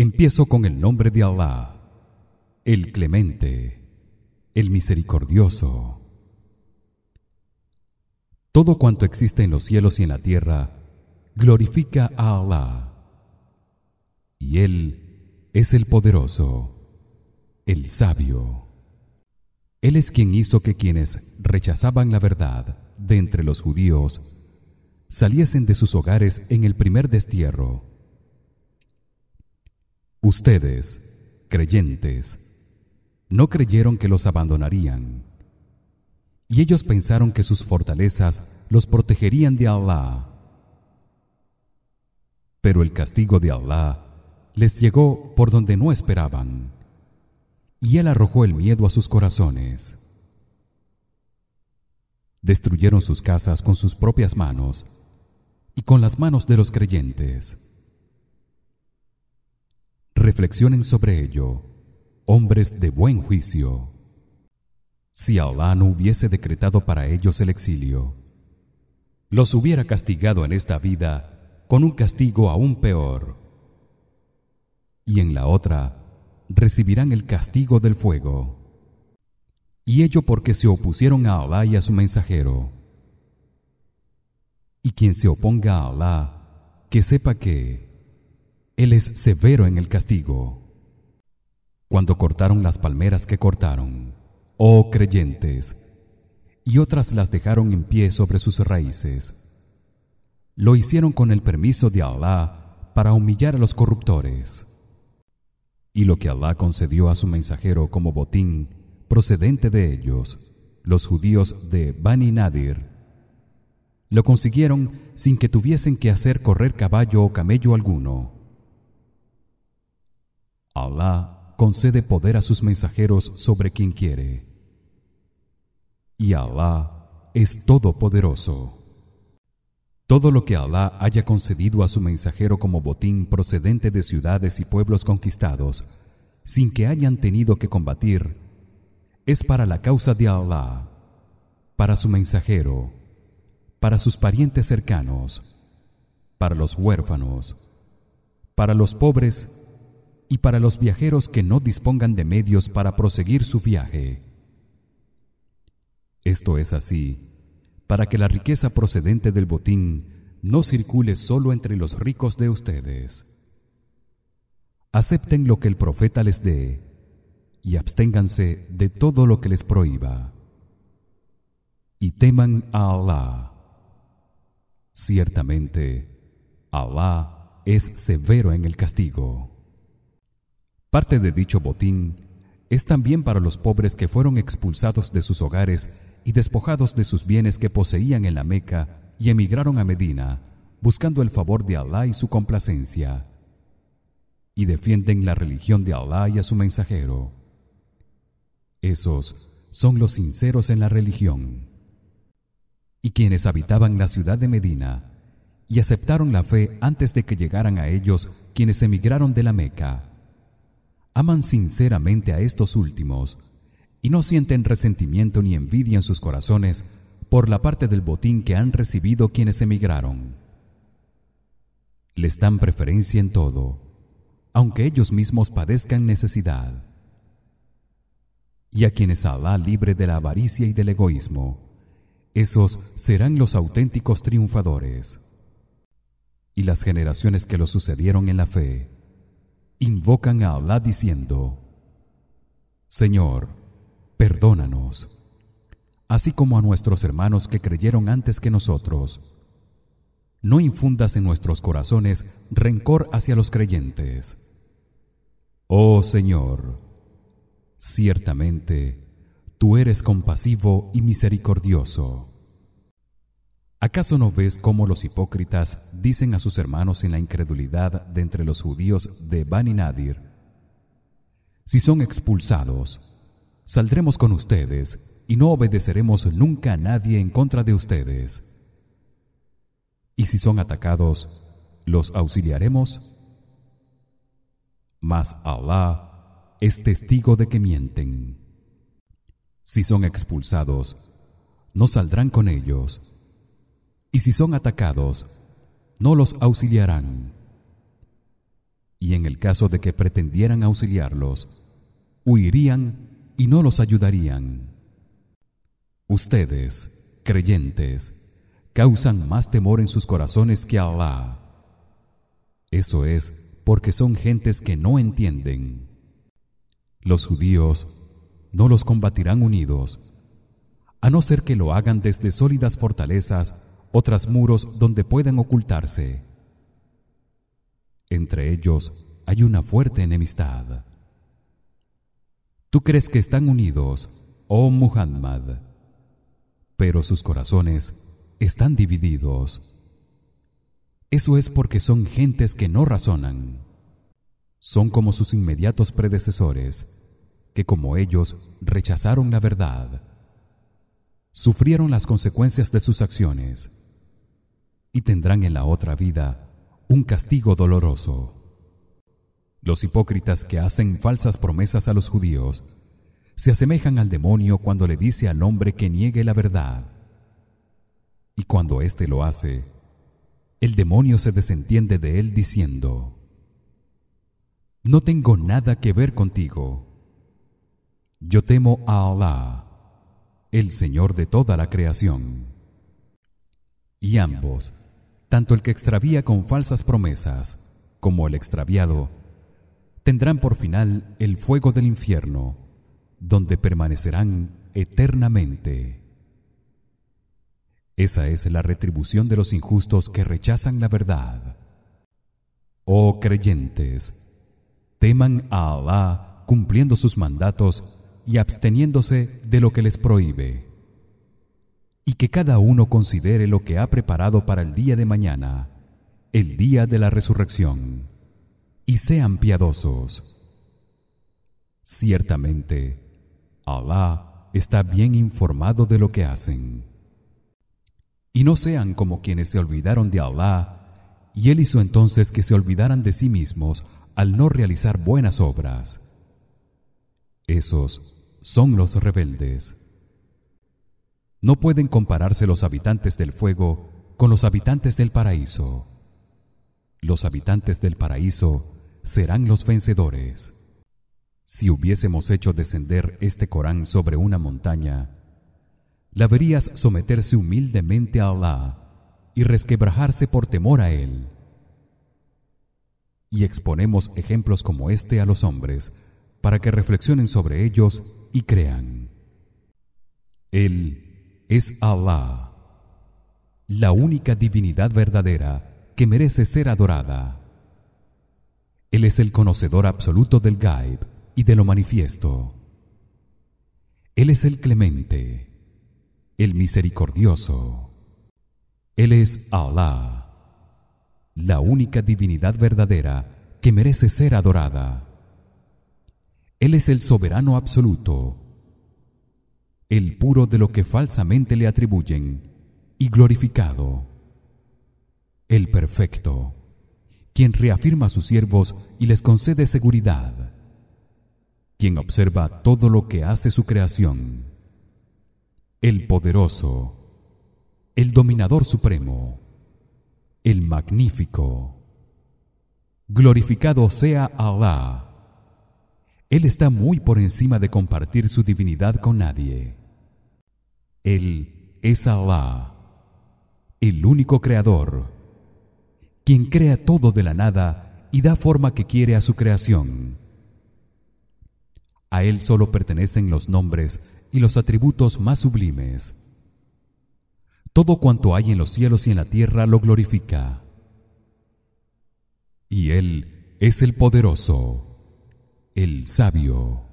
Empiezo con el nombre de Allah, el Clemente, el Misericordioso. Todo cuanto existe en los cielos y en la tierra glorifica a Allah. Y él es el poderoso, el sabio. Él es quien hizo que quienes rechazaban la verdad de entre los judíos saliesen de sus hogares en el primer destierro. Ustedes, creyentes, no creyeron que los abandonarían. Y ellos pensaron que sus fortalezas los protegerían de Allah. Pero el castigo de Allah les llegó por donde no esperaban y él arrojó el miedo a sus corazones. Destruyeron sus casas con sus propias manos y con las manos de los creyentes. Reflexionen sobre ello, hombres de buen juicio. Si Allah no hubiese decretado para ellos el exilio, los hubiera castigado en esta vida con un castigo aún peor. Y en la otra recibirán el castigo del fuego. Y ello porque se opusieron a Allah y a su mensajero. Y quien se oponga a Allah, que sepa que él es severo en el castigo. Cuando cortaron las palmeras que cortaron, oh creyentes, y otras las dejaron en pie sobre sus raíces, lo hicieron con el permiso de Allah para humillar a los corruptores y lo que Allah concedió a su mensajero como botín procedente de ellos los judíos de Bani Nadir lo consiguieron sin que tuviesen que hacer correr caballo o camello alguno Allah concede poder a sus mensajeros sobre quien quiere. Y Allah es todopoderoso. Todo lo que Allah haya concedido a su mensajero como botín procedente de ciudades y pueblos conquistados sin que hayan tenido que combatir es para la causa de Allah para su mensajero para sus parientes cercanos para los huérfanos para los pobres y para los viajeros que no dispongan de medios para proseguir su viaje esto es así para que la riqueza procedente del botín no circule solo entre los ricos de ustedes. Acepten lo que el profeta les dé y absténganse de todo lo que les prohíba. Y teman a Allah. Ciertamente, Allah es severo en el castigo. Parte de dicho botín es también para los pobres que fueron expulsados de sus hogares y despojados de sus bienes que poseían en la Meca y emigraron a Medina buscando el favor de Allah y su complacencia. Y defienden la religión de Allah y a su mensajero. Esos son los sinceros en la religión. Y quienes habitaban la ciudad de Medina y aceptaron la fe antes de que llegaran a ellos quienes emigraron de la Meca aman sinceramente a estos últimos y no sienten resentimiento ni envidia en sus corazones por la parte del botín que han recibido quienes emigraron. Les dan preferencia en todo, aunque ellos mismos padezcan necesidad. Y a quienes Allah libre de la avaricia y del egoísmo, esos serán los auténticos triunfadores. Y las generaciones que lo sucedieron en la fe invocan a Allah diciendo: Señor, perdónanos, así como a nuestros hermanos que creyeron antes que nosotros. No infundas en nuestros corazones rencor hacia los creyentes. Oh Señor, ciertamente tú eres compasivo y misericordioso. ¿Acaso no ves cómo los hipócritas dicen a sus hermanos en la incredulidad de entre los judíos de Bani Nadir: Si son expulsados, saldremos con ustedes y no obedeceremos nunca a nadie en contra de ustedes. Y si son atacados, los auxiliaremos. Mas Allah es testigo de que mienten. Si son expulsados, no saldrán con ellos y si son atacados no los auxiliarán. Y en el caso de que pretendieran auxiliarlos huirían y no los ayudarían. Ustedes creyentes causan más temor en sus corazones que Allah eso es porque son gentes que no entienden. Los judíos no los combatirán unidos a no ser que lo hagan desde sólidas fortalezas o tras muros donde puedan ocultarse. Entre ellos hay una fuerte enemistad. Tú crees que están unidos oh Muhammad pero sus corazones están divididos. Eso es porque son gentes que no razonan. Son como sus inmediatos predecesores que como ellos rechazaron la verdad sufrieron las consecuencias de sus acciones y tendrán en la otra vida un castigo doloroso. Los hipócritas que hacen falsas promesas a los judíos se asemejan al demonio cuando le dice al hombre que niegue la verdad. Y cuando éste lo hace el demonio se desentiende de él diciendo no tengo nada que ver contigo. Yo temo a Allah el Señor de toda la creación. Y ambos tanto el que extravía con falsas promesas como el extraviado tendrán por final el fuego del infierno donde permanecerán eternamente. Esa es la retribución de los injustos que rechazan la verdad. Oh creyentes teman a Allah cumpliendo sus mandatos y absteniéndose de lo que les prohíbe. Y que cada uno considere lo que ha preparado para el día de mañana el día de la resurrección y sean piadosos. Ciertamente Allah está bien informado de lo que hacen. Y no sean como quienes se olvidaron de Allah y él hizo entonces que se olvidaran de sí mismos al no realizar buenas obras esos son los rebeldes. No pueden compararse los habitantes del fuego con los habitantes del paraíso. Los habitantes del paraíso serán los vencedores. Si hubiésemos hecho descender este Corán sobre una montaña la verías someterse humildemente a Allah y resquebrajarse por temor a él. Y exponemos ejemplos como este a los hombres para que reflexionen sobre ellos y crean. Él es Allah la única divinidad verdadera que merece ser adorada. Él es el conocedor absoluto del gaib y de lo manifiesto. Él es el clemente el misericordioso. Él es Allah la única divinidad verdadera que merece ser adorada él es el soberano absoluto el puro de lo que falsamente le atribuyen y glorificado el perfecto quien reafirma a sus siervos y les concede seguridad quien observa todo lo que hace su creación el poderoso el dominador supremo el magnífico. Glorificado sea Allah él está muy por encima de compartir su divinidad con nadie. Él es Allah el único creador quien crea todo de la nada y da forma que quiere a su creación. A él solo pertenecen los nombres y los atributos más sublimes. Todo cuanto hay en los cielos y en la tierra lo glorifica. Y él es el poderoso el sabio